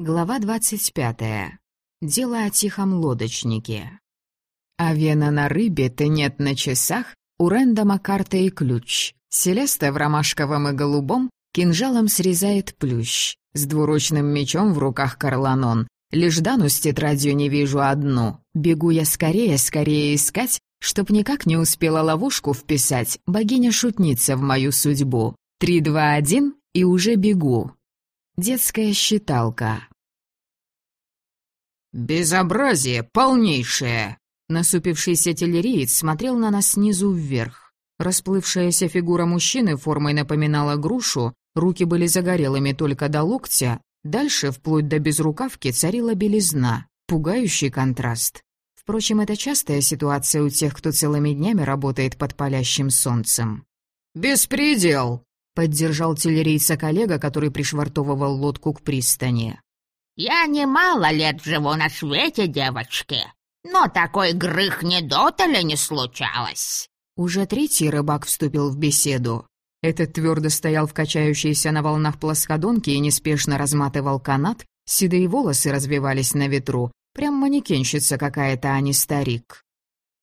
Глава двадцать пятая. Дело о тихом лодочнике. А вена на рыбе, ты нет на часах, у Рэндома карта и ключ. Селеста в ромашковом и голубом кинжалом срезает плющ. С двуручным мечом в руках Карланон. Лишь Дану с тетрадью не вижу одну. Бегу я скорее, скорее искать, чтоб никак не успела ловушку вписать. Богиня-шутница в мою судьбу. Три, два, один, и уже бегу. Детская считалка. «Безобразие полнейшее!» Насупившийся телериец смотрел на нас снизу вверх. Расплывшаяся фигура мужчины формой напоминала грушу, руки были загорелыми только до локтя, дальше, вплоть до безрукавки, царила белизна, пугающий контраст. Впрочем, это частая ситуация у тех, кто целыми днями работает под палящим солнцем. «Беспредел!» — поддержал телерейца коллега, который пришвартовывал лодку к пристани. Я немало лет живу на свете, девочки, но такой грых не дотали не случалось. Уже третий рыбак вступил в беседу. Этот твердо стоял в качающейся на волнах плоскодонке и неспешно разматывал канат, седые волосы развивались на ветру, прям манекенщица какая-то, а не старик.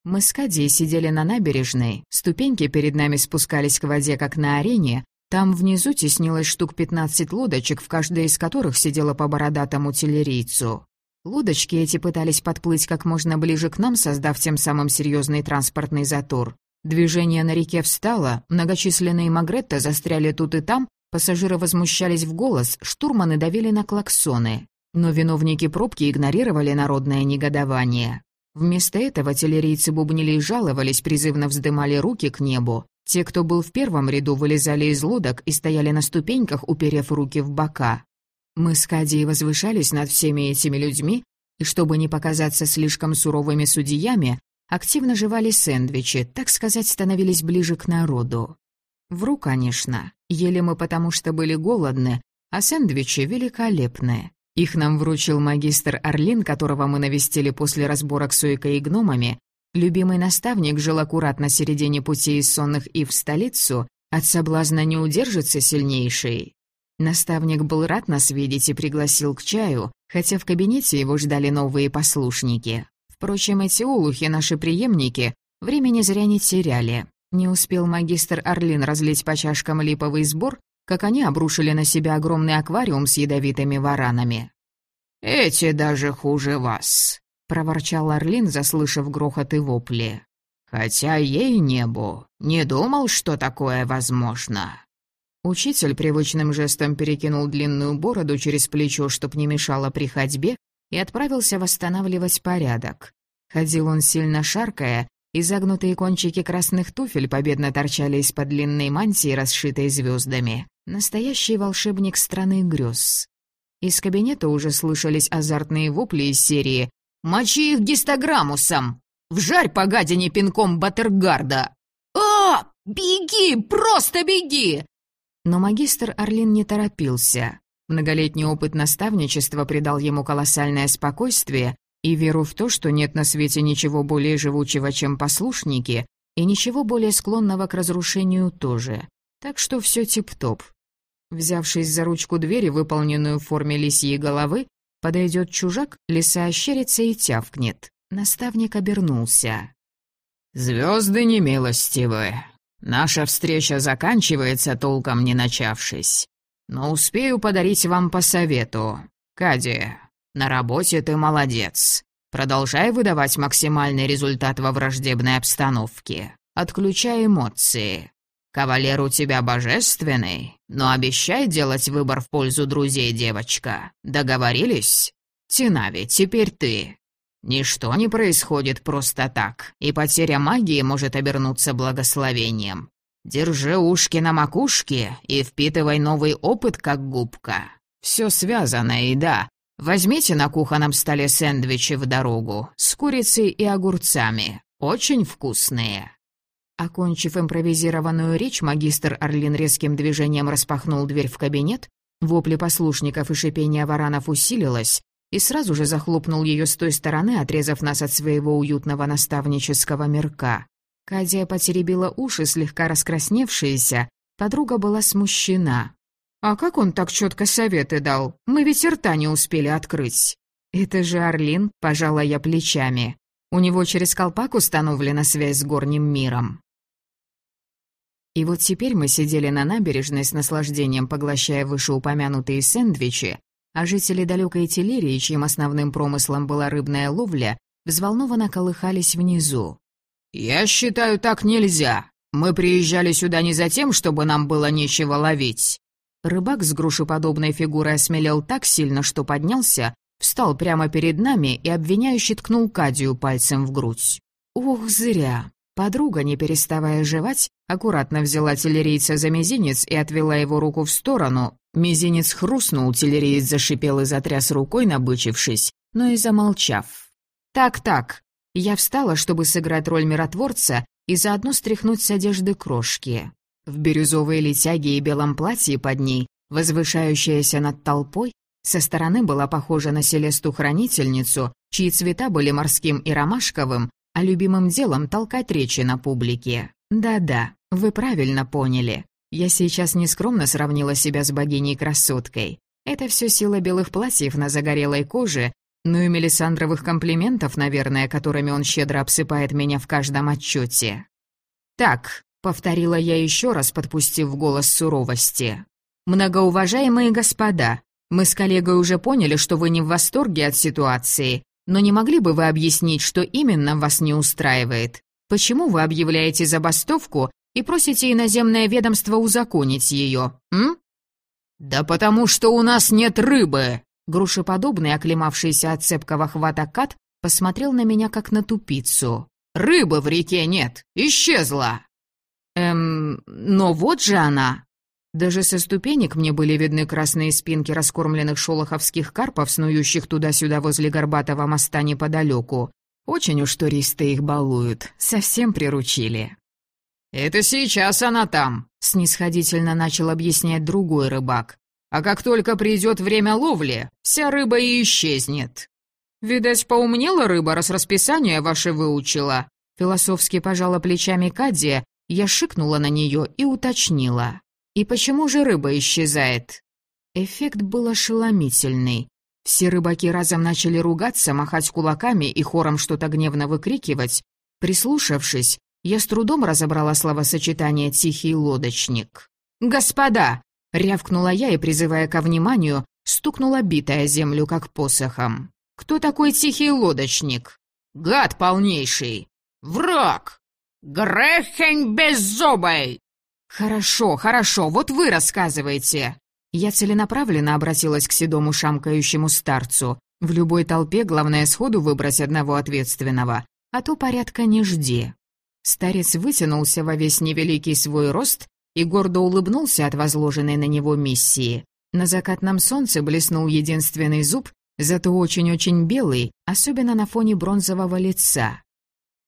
Мы с Кадей сидели на набережной, ступеньки перед нами спускались к воде, как на арене, там внизу теснилось штук пятнадцать лодочек, в каждой из которых сидела по бородатому телерийцу. Лодочки эти пытались подплыть как можно ближе к нам, создав тем самым серьезный транспортный затор. Движение на реке встало, многочисленные магретта застряли тут и там, пассажиры возмущались в голос, штурманы давили на клаксоны. Но виновники пробки игнорировали народное негодование. Вместо этого телерийцы бубнили и жаловались, призывно вздымали руки к небу, те, кто был в первом ряду, вылезали из лодок и стояли на ступеньках, уперев руки в бока. Мы с Кадией возвышались над всеми этими людьми, и чтобы не показаться слишком суровыми судьями, активно жевали сэндвичи, так сказать, становились ближе к народу. Вру, конечно. Ели мы потому, что были голодны, а сэндвичи великолепные. Их нам вручил магистр Орлин, которого мы навестили после разборок с Уикой и гномами, Любимый наставник жил аккуратно середине пути из сонных и в столицу, от соблазна не удержится сильнейший. Наставник был рад нас видеть и пригласил к чаю, хотя в кабинете его ждали новые послушники. Впрочем, эти улухи, наши преемники, времени зря не теряли. Не успел магистр Орлин разлить по чашкам липовый сбор, как они обрушили на себя огромный аквариум с ядовитыми варанами. «Эти даже хуже вас», — проворчал Орлин, заслышав грохот и вопли. «Хотя ей небу, не думал, что такое возможно». Учитель привычным жестом перекинул длинную бороду через плечо, чтоб не мешало при ходьбе, и отправился восстанавливать порядок. Ходил он сильно шаркая, и загнутые кончики красных туфель победно торчали из-под длинной мантии, расшитой звездами. Настоящий волшебник страны грез. Из кабинета уже слышались азартные вопли из серии Мочи их гистограммусом! Вжарь по гадине пинком Баттергарда! А, беги, просто беги! Но магистр Орлин не торопился. Многолетний опыт наставничества придал ему колоссальное спокойствие и веру в то, что нет на свете ничего более живучего, чем послушники, и ничего более склонного к разрушению тоже. Так что все тип-топ. Взявшись за ручку двери, выполненную в форме лисьей головы, Подойдет чужак, лиса ощерится и тявкнет. Наставник обернулся. «Звезды немилостивы. Наша встреча заканчивается, толком не начавшись. Но успею подарить вам по совету. Кади, на работе ты молодец. Продолжай выдавать максимальный результат во враждебной обстановке. Отключай эмоции. Кавалер у тебя божественный, но обещай делать выбор в пользу друзей, девочка. Договорились? Тинави, теперь ты. Ничто не происходит просто так, и потеря магии может обернуться благословением. Держи ушки на макушке и впитывай новый опыт, как губка. Все связано, и да. Возьмите на кухонном столе сэндвичи в дорогу с курицей и огурцами. Очень вкусные. Окончив импровизированную речь, магистр Орлин резким движением распахнул дверь в кабинет, вопли послушников и шипение варанов усилилось, и сразу же захлопнул ее с той стороны, отрезав нас от своего уютного наставнического мирка. Кадия потеребила уши, слегка раскрасневшиеся, подруга была смущена. А как он так четко советы дал? Мы ведь рта не успели открыть. Это же Орлин, пожала я плечами. У него через колпак установлена связь с горним миром. И вот теперь мы сидели на набережной с наслаждением, поглощая вышеупомянутые сэндвичи, а жители далекой Телерии, чьим основным промыслом была рыбная ловля, взволнованно колыхались внизу. «Я считаю, так нельзя. Мы приезжали сюда не за тем, чтобы нам было нечего ловить. Рыбак с грушеподобной фигурой осмелел так сильно, что поднялся, встал прямо перед нами и обвиняюще ткнул Кадию пальцем в грудь. Ух, зря. Подруга, не переставая жевать, аккуратно взяла телерийца за мизинец и отвела его руку в сторону. Мизинец хрустнул, телериец зашипел и затряс рукой, набычившись, но и замолчав. «Так-так». Я встала, чтобы сыграть роль миротворца и заодно стряхнуть с одежды крошки. В бирюзовой летяге и белом платье под ней, возвышающаяся над толпой, со стороны была похожа на Селесту-хранительницу, чьи цвета были морским и ромашковым, а любимым делом толкать речи на публике. Да-да, вы правильно поняли. Я сейчас нескромно сравнила себя с богиней-красоткой. Это все сила белых платьев на загорелой коже, ну и мелисандровых комплиментов, наверное, которыми он щедро обсыпает меня в каждом отчете. Так, Повторила я еще раз, подпустив голос суровости. «Многоуважаемые господа, мы с коллегой уже поняли, что вы не в восторге от ситуации, но не могли бы вы объяснить, что именно вас не устраивает? Почему вы объявляете забастовку и просите иноземное ведомство узаконить ее, м?» «Да потому что у нас нет рыбы!» Грушеподобный, оклемавшийся от цепкого хвата кат, посмотрел на меня как на тупицу. «Рыбы в реке нет! Исчезла!» Эм, но вот же она. Даже со ступенек мне были видны красные спинки раскормленных шолоховских карпов, снующих туда-сюда возле горбатого моста неподалеку. Очень уж туристы их балуют, совсем приручили. «Это сейчас она там», — снисходительно начал объяснять другой рыбак. «А как только придет время ловли, вся рыба и исчезнет». «Видать, поумнела рыба, раз расписание ваше выучила», — философски пожала плечами Кадия, я шикнула на нее и уточнила. «И почему же рыба исчезает?» Эффект был ошеломительный. Все рыбаки разом начали ругаться, махать кулаками и хором что-то гневно выкрикивать. Прислушавшись, я с трудом разобрала словосочетание «тихий лодочник». «Господа!» — рявкнула я и, призывая ко вниманию, стукнула битая землю как посохом. «Кто такой тихий лодочник?» «Гад полнейший! Враг!» «Грехень беззубый!» «Хорошо, хорошо, вот вы рассказывайте!» Я целенаправленно обратилась к седому шамкающему старцу. В любой толпе главное сходу выбрать одного ответственного, а то порядка не жди. Старец вытянулся во весь невеликий свой рост и гордо улыбнулся от возложенной на него миссии. На закатном солнце блеснул единственный зуб, зато очень-очень белый, особенно на фоне бронзового лица.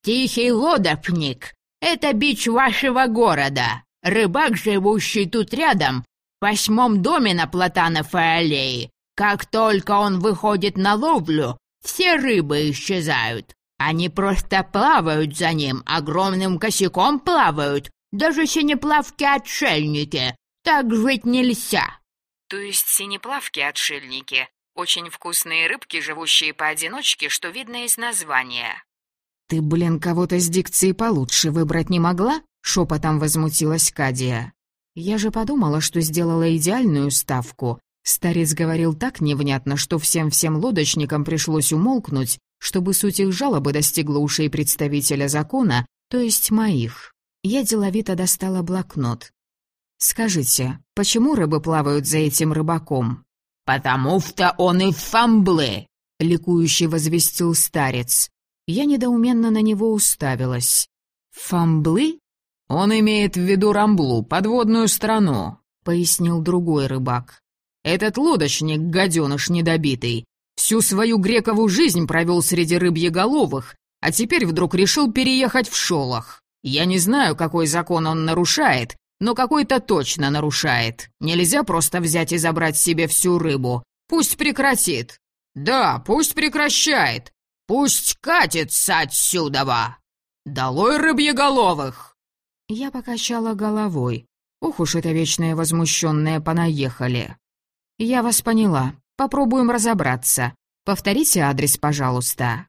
«Тихий лодопник — это бич вашего города. Рыбак, живущий тут рядом, в восьмом доме на Платановой аллее. Как только он выходит на ловлю, все рыбы исчезают. Они просто плавают за ним, огромным косяком плавают. Даже синеплавки-отшельники. Так жить нельзя. То есть синеплавки-отшельники — очень вкусные рыбки, живущие поодиночке, что видно из названия. «Ты, блин, кого-то с дикцией получше выбрать не могла?» — шепотом возмутилась Кадия. «Я же подумала, что сделала идеальную ставку. Старец говорил так невнятно, что всем-всем лодочникам пришлось умолкнуть, чтобы суть их жалобы достигла ушей представителя закона, то есть моих. Я деловито достала блокнот. «Скажите, почему рыбы плавают за этим рыбаком?» «Потому что он и фамблы!» — ликующе возвестил старец. Я недоуменно на него уставилась. «Фамблы?» «Он имеет в виду Рамблу, подводную страну», — пояснил другой рыбак. «Этот лодочник, гаденыш недобитый, всю свою грекову жизнь провел среди рыбьеголовых, а теперь вдруг решил переехать в Шолох. Я не знаю, какой закон он нарушает, но какой-то точно нарушает. Нельзя просто взять и забрать себе всю рыбу. Пусть прекратит. Да, пусть прекращает. Пусть катится отсюда! Долой рыбьеголовых!» Я покачала головой. Ох уж это вечное возмущенное понаехали. Я вас поняла. Попробуем разобраться. Повторите адрес, пожалуйста.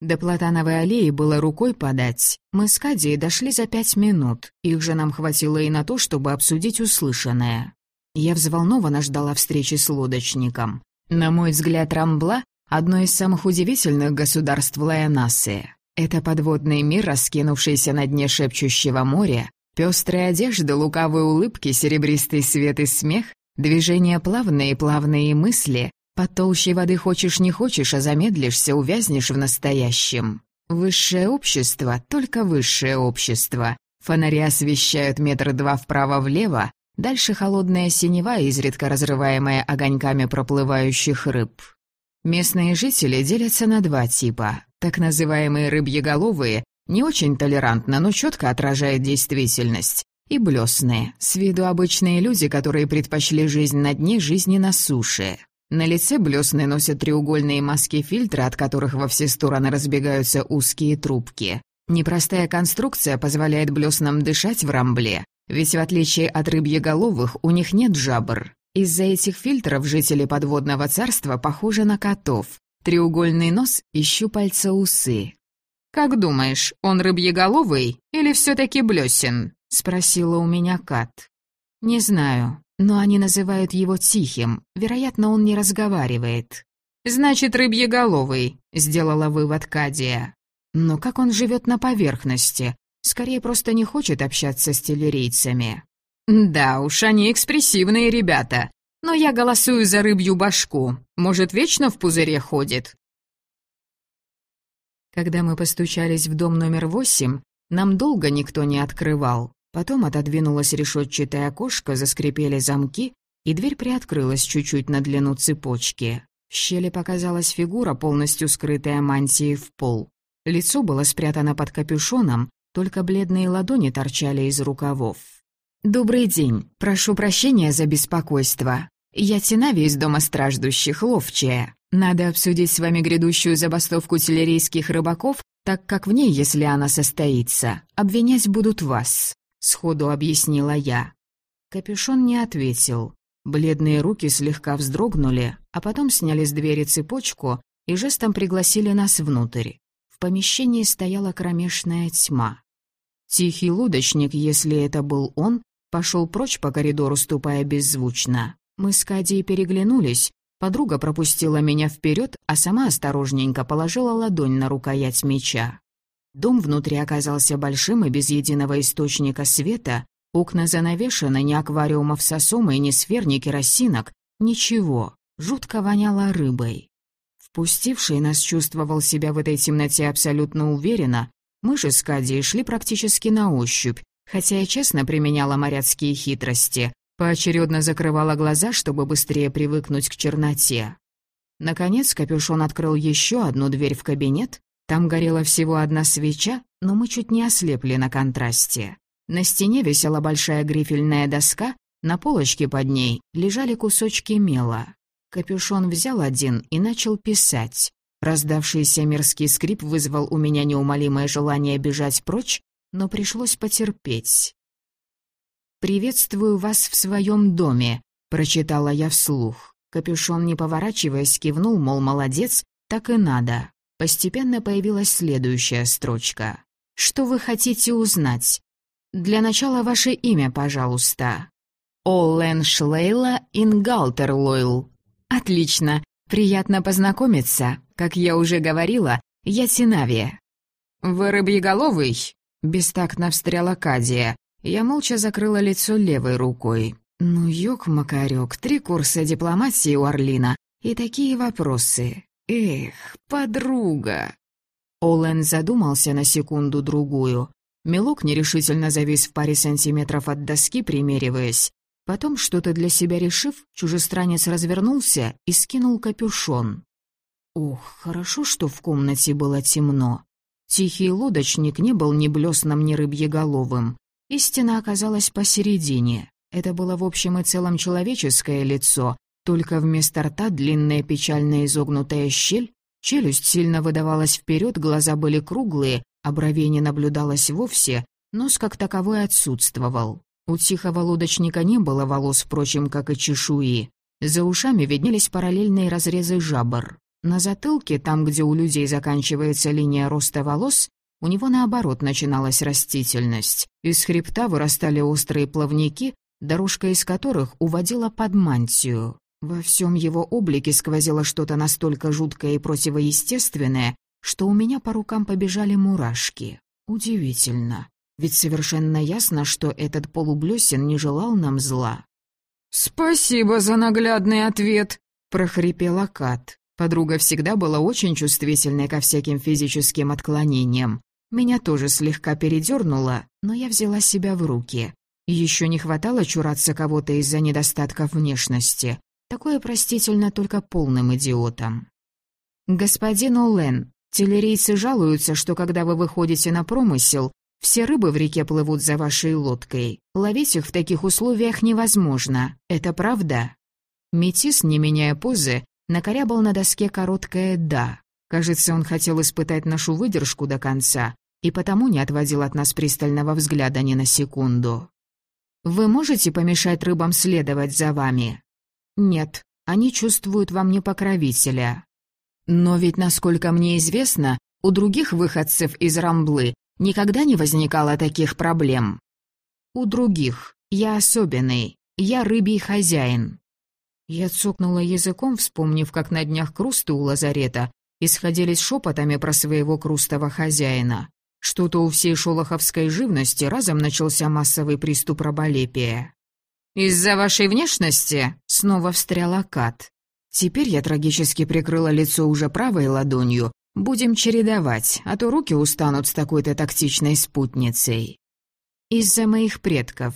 До Платановой аллеи было рукой подать. Мы с Кадией дошли за пять минут. Их же нам хватило и на то, чтобы обсудить услышанное. Я взволнованно ждала встречи с лодочником. На мой взгляд, Рамбла — одно из самых удивительных государств Лайонасы. Это подводный мир, раскинувшийся на дне шепчущего моря, пестрые одежды, лукавые улыбки, серебристый свет и смех, движения плавные плавные мысли, под толщей воды хочешь не хочешь, а замедлишься, увязнешь в настоящем. Высшее общество, только высшее общество. Фонари освещают метр два вправо-влево, дальше холодная синева, изредка разрываемая огоньками проплывающих рыб. Местные жители делятся на два типа. Так называемые рыбьеголовые, не очень толерантно, но четко отражает действительность. И блесные, с виду обычные люди, которые предпочли жизнь на дне жизни на суше. На лице блесны носят треугольные маски фильтра, от которых во все стороны разбегаются узкие трубки. Непростая конструкция позволяет блеснам дышать в рамбле, ведь в отличие от рыбьеголовых у них нет жабр. Из-за этих фильтров жители подводного царства похожи на котов. Треугольный нос и щупальца усы. «Как думаешь, он рыбьеголовый или все таки блесен?» — спросила у меня Кат. «Не знаю. Но они называют его тихим, вероятно, он не разговаривает. «Значит, рыбьеголовый», — сделала вывод Кадия. «Но как он живет на поверхности? Скорее, просто не хочет общаться с телерийцами». «Да уж, они экспрессивные ребята. Но я голосую за рыбью башку. Может, вечно в пузыре ходит?» Когда мы постучались в дом номер восемь, нам долго никто не открывал. Потом отодвинулось решетчатое окошко, заскрипели замки, и дверь приоткрылась чуть-чуть на длину цепочки. В щели показалась фигура, полностью скрытая мантией в пол. Лицо было спрятано под капюшоном, только бледные ладони торчали из рукавов. «Добрый день. Прошу прощения за беспокойство. Я Тинави из Дома страждущих, ловчая. Надо обсудить с вами грядущую забастовку телерийских рыбаков, так как в ней, если она состоится, обвинять будут вас. — сходу объяснила я. Капюшон не ответил. Бледные руки слегка вздрогнули, а потом сняли с двери цепочку и жестом пригласили нас внутрь. В помещении стояла кромешная тьма. Тихий лодочник, если это был он, пошел прочь по коридору, ступая беззвучно. Мы с Кадией переглянулись, подруга пропустила меня вперед, а сама осторожненько положила ладонь на рукоять меча. Дом внутри оказался большим и без единого источника света, окна занавешены, ни аквариумов с осомой, ни сфер, ни керосинок, ничего, жутко воняло рыбой. Впустивший нас чувствовал себя в этой темноте абсолютно уверенно, мы же с Кадией шли практически на ощупь, хотя и честно применяла моряцкие хитрости, поочередно закрывала глаза, чтобы быстрее привыкнуть к черноте. Наконец капюшон открыл еще одну дверь в кабинет, там горела всего одна свеча, но мы чуть не ослепли на контрасте. На стене висела большая грифельная доска, на полочке под ней лежали кусочки мела. Капюшон взял один и начал писать. Раздавшийся мерзкий скрип вызвал у меня неумолимое желание бежать прочь, но пришлось потерпеть. «Приветствую вас в своем доме», — прочитала я вслух. Капюшон, не поворачиваясь, кивнул, мол, молодец, так и надо. Постепенно появилась следующая строчка. «Что вы хотите узнать? Для начала ваше имя, пожалуйста». «Оллен Шлейла Ингалтерлойл». «Отлично. Приятно познакомиться. Как я уже говорила, я Тинави». «Вы рыбьеголовый?» — бестактно встряла Кадия. Я молча закрыла лицо левой рукой. «Ну, ёк-макарёк, три курса дипломатии у Орлина и такие вопросы. «Эх, подруга!» Олен задумался на секунду-другую. Мелок нерешительно завис в паре сантиметров от доски, примериваясь. Потом, что-то для себя решив, чужестранец развернулся и скинул капюшон. Ох, хорошо, что в комнате было темно. Тихий лодочник не был ни блесном, ни рыбьеголовым. Истина оказалась посередине. Это было в общем и целом человеческое лицо, только вместо рта длинная печально изогнутая щель, челюсть сильно выдавалась вперед, глаза были круглые, а бровей не наблюдалось вовсе, Нос как таковой отсутствовал. У тихого лодочника не было волос, впрочем, как и чешуи. За ушами виднелись параллельные разрезы жабр. На затылке, там, где у людей заканчивается линия роста волос, у него, наоборот, начиналась растительность. Из хребта вырастали острые плавники, дорожка из которых уводила под мантию. Во всем его облике сквозило что-то настолько жуткое и противоестественное, что у меня по рукам побежали мурашки. Удивительно. Ведь совершенно ясно, что этот полублесен не желал нам зла. «Спасибо за наглядный ответ», — прохрипела Кат. Подруга всегда была очень чувствительной ко всяким физическим отклонениям. Меня тоже слегка передернуло, но я взяла себя в руки. Еще не хватало чураться кого-то из-за недостатков внешности. Такое простительно только полным идиотам. «Господин Олен, телерейцы жалуются, что когда вы выходите на промысел, все рыбы в реке плывут за вашей лодкой. Ловить их в таких условиях невозможно. Это правда?» Метис, не меняя позы, накорябал на доске короткое «да». Кажется, он хотел испытать нашу выдержку до конца и потому не отводил от нас пристального взгляда ни на секунду. «Вы можете помешать рыбам следовать за вами?» «Нет, они чувствуют во мне покровителя». «Но ведь, насколько мне известно, у других выходцев из Рамблы Никогда не возникало таких проблем. У других. Я особенный. Я рыбий хозяин. Я цокнула языком, вспомнив, как на днях крусты у лазарета исходились шепотами про своего крустого хозяина. Что-то у всей шолоховской живности разом начался массовый приступ раболепия. «Из-за вашей внешности?» — снова встряла Кат. Теперь я трагически прикрыла лицо уже правой ладонью, Будем чередовать, а то руки устанут с такой-то тактичной спутницей. Из-за моих предков.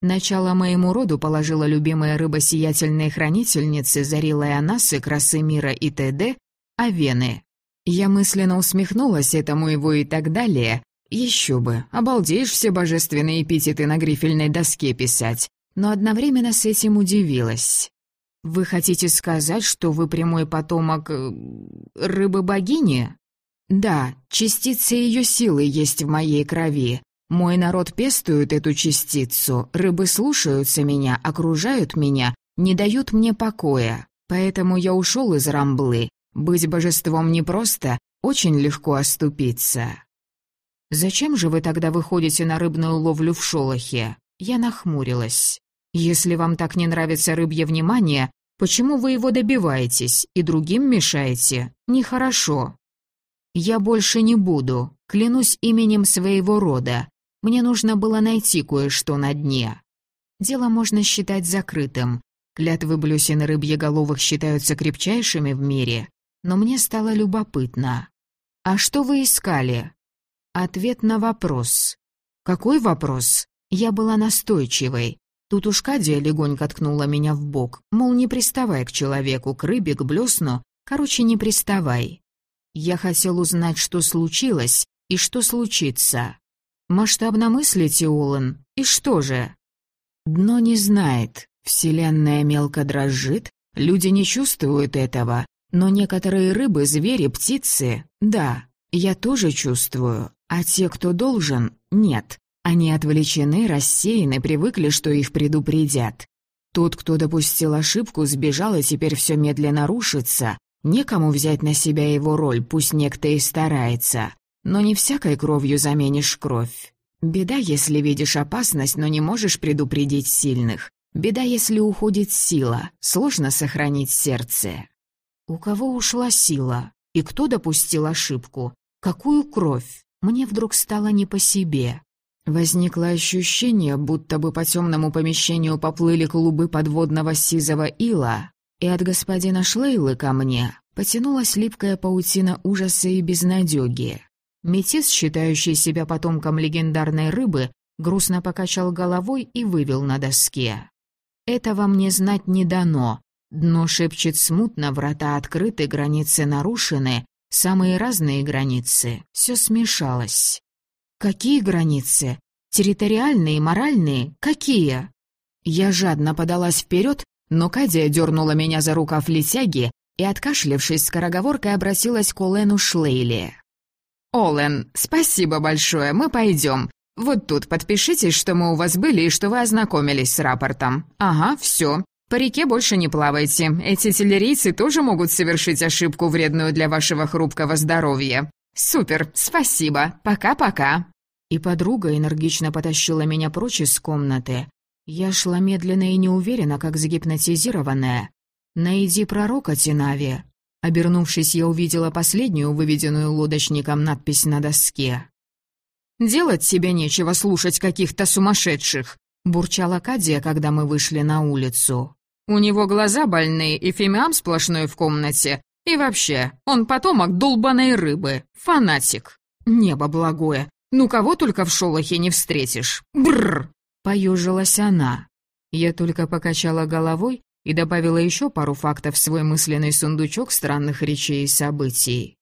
Начало моему роду положила любимая рыба сиятельной хранительницы Зарилая Анасы, Красы Мира и т.д. Авены. Я мысленно усмехнулась этому его и так далее. Еще бы, обалдеешь все божественные эпитеты на грифельной доске писать. Но одновременно с этим удивилась. «Вы хотите сказать, что вы прямой потомок... Э, рыбы-богини?» «Да, частица ее силы есть в моей крови. Мой народ пестует эту частицу, рыбы слушаются меня, окружают меня, не дают мне покоя. Поэтому я ушел из Рамблы. Быть божеством непросто, очень легко оступиться». «Зачем же вы тогда выходите на рыбную ловлю в Шолохе?» Я нахмурилась. Если вам так не нравится рыбье внимание, почему вы его добиваетесь и другим мешаете? Нехорошо. Я больше не буду, клянусь именем своего рода. Мне нужно было найти кое-что на дне. Дело можно считать закрытым. Клятвы блюсин рыбьеголовых считаются крепчайшими в мире, но мне стало любопытно. «А что вы искали?» Ответ на вопрос. «Какой вопрос?» Я была настойчивой. Тут уж Кадия легонько ткнула меня в бок, мол, не приставай к человеку, к рыбе, к блесну, короче, не приставай. Я хотел узнать, что случилось и что случится. Масштабно мыслите, Олан, и что же? Дно не знает, вселенная мелко дрожит, люди не чувствуют этого, но некоторые рыбы, звери, птицы, да, я тоже чувствую, а те, кто должен, нет. Они отвлечены, рассеяны, привыкли, что их предупредят. Тот, кто допустил ошибку, сбежал, и теперь все медленно рушится. Некому взять на себя его роль, пусть некто и старается. Но не всякой кровью заменишь кровь. Беда, если видишь опасность, но не можешь предупредить сильных. Беда, если уходит сила, сложно сохранить сердце. У кого ушла сила? И кто допустил ошибку? Какую кровь? Мне вдруг стало не по себе. Возникло ощущение, будто бы по темному помещению поплыли клубы подводного сизого ила, и от господина Шлейлы ко мне потянулась липкая паутина ужаса и безнадёги. Метис, считающий себя потомком легендарной рыбы, грустно покачал головой и вывел на доске. «Этого мне знать не дано. Дно шепчет смутно, врата открыты, границы нарушены, самые разные границы. Все смешалось. «Какие границы? Территориальные, моральные? Какие?» Я жадно подалась вперед, но Кадия дернула меня за рукав летяги и, откашлявшись скороговоркой, обратилась к Олену Шлейли. «Олен, спасибо большое, мы пойдем. Вот тут подпишитесь, что мы у вас были и что вы ознакомились с рапортом. Ага, все. По реке больше не плавайте. Эти телерийцы тоже могут совершить ошибку, вредную для вашего хрупкого здоровья. Супер, спасибо. Пока-пока». И подруга энергично потащила меня прочь из комнаты. Я шла медленно и неуверенно, как загипнотизированная. «Найди пророка, Тинави». Обернувшись, я увидела последнюю выведенную лодочником надпись на доске. «Делать тебе нечего слушать каких-то сумасшедших», — бурчала Кадия, когда мы вышли на улицу. «У него глаза больные и фимиам сплошной в комнате. И вообще, он потомок долбаной рыбы, фанатик. Небо благое, ну кого только в шолохе не встретишь. Бррр!» — поежилась она. Я только покачала головой и добавила еще пару фактов в свой мысленный сундучок странных речей и событий.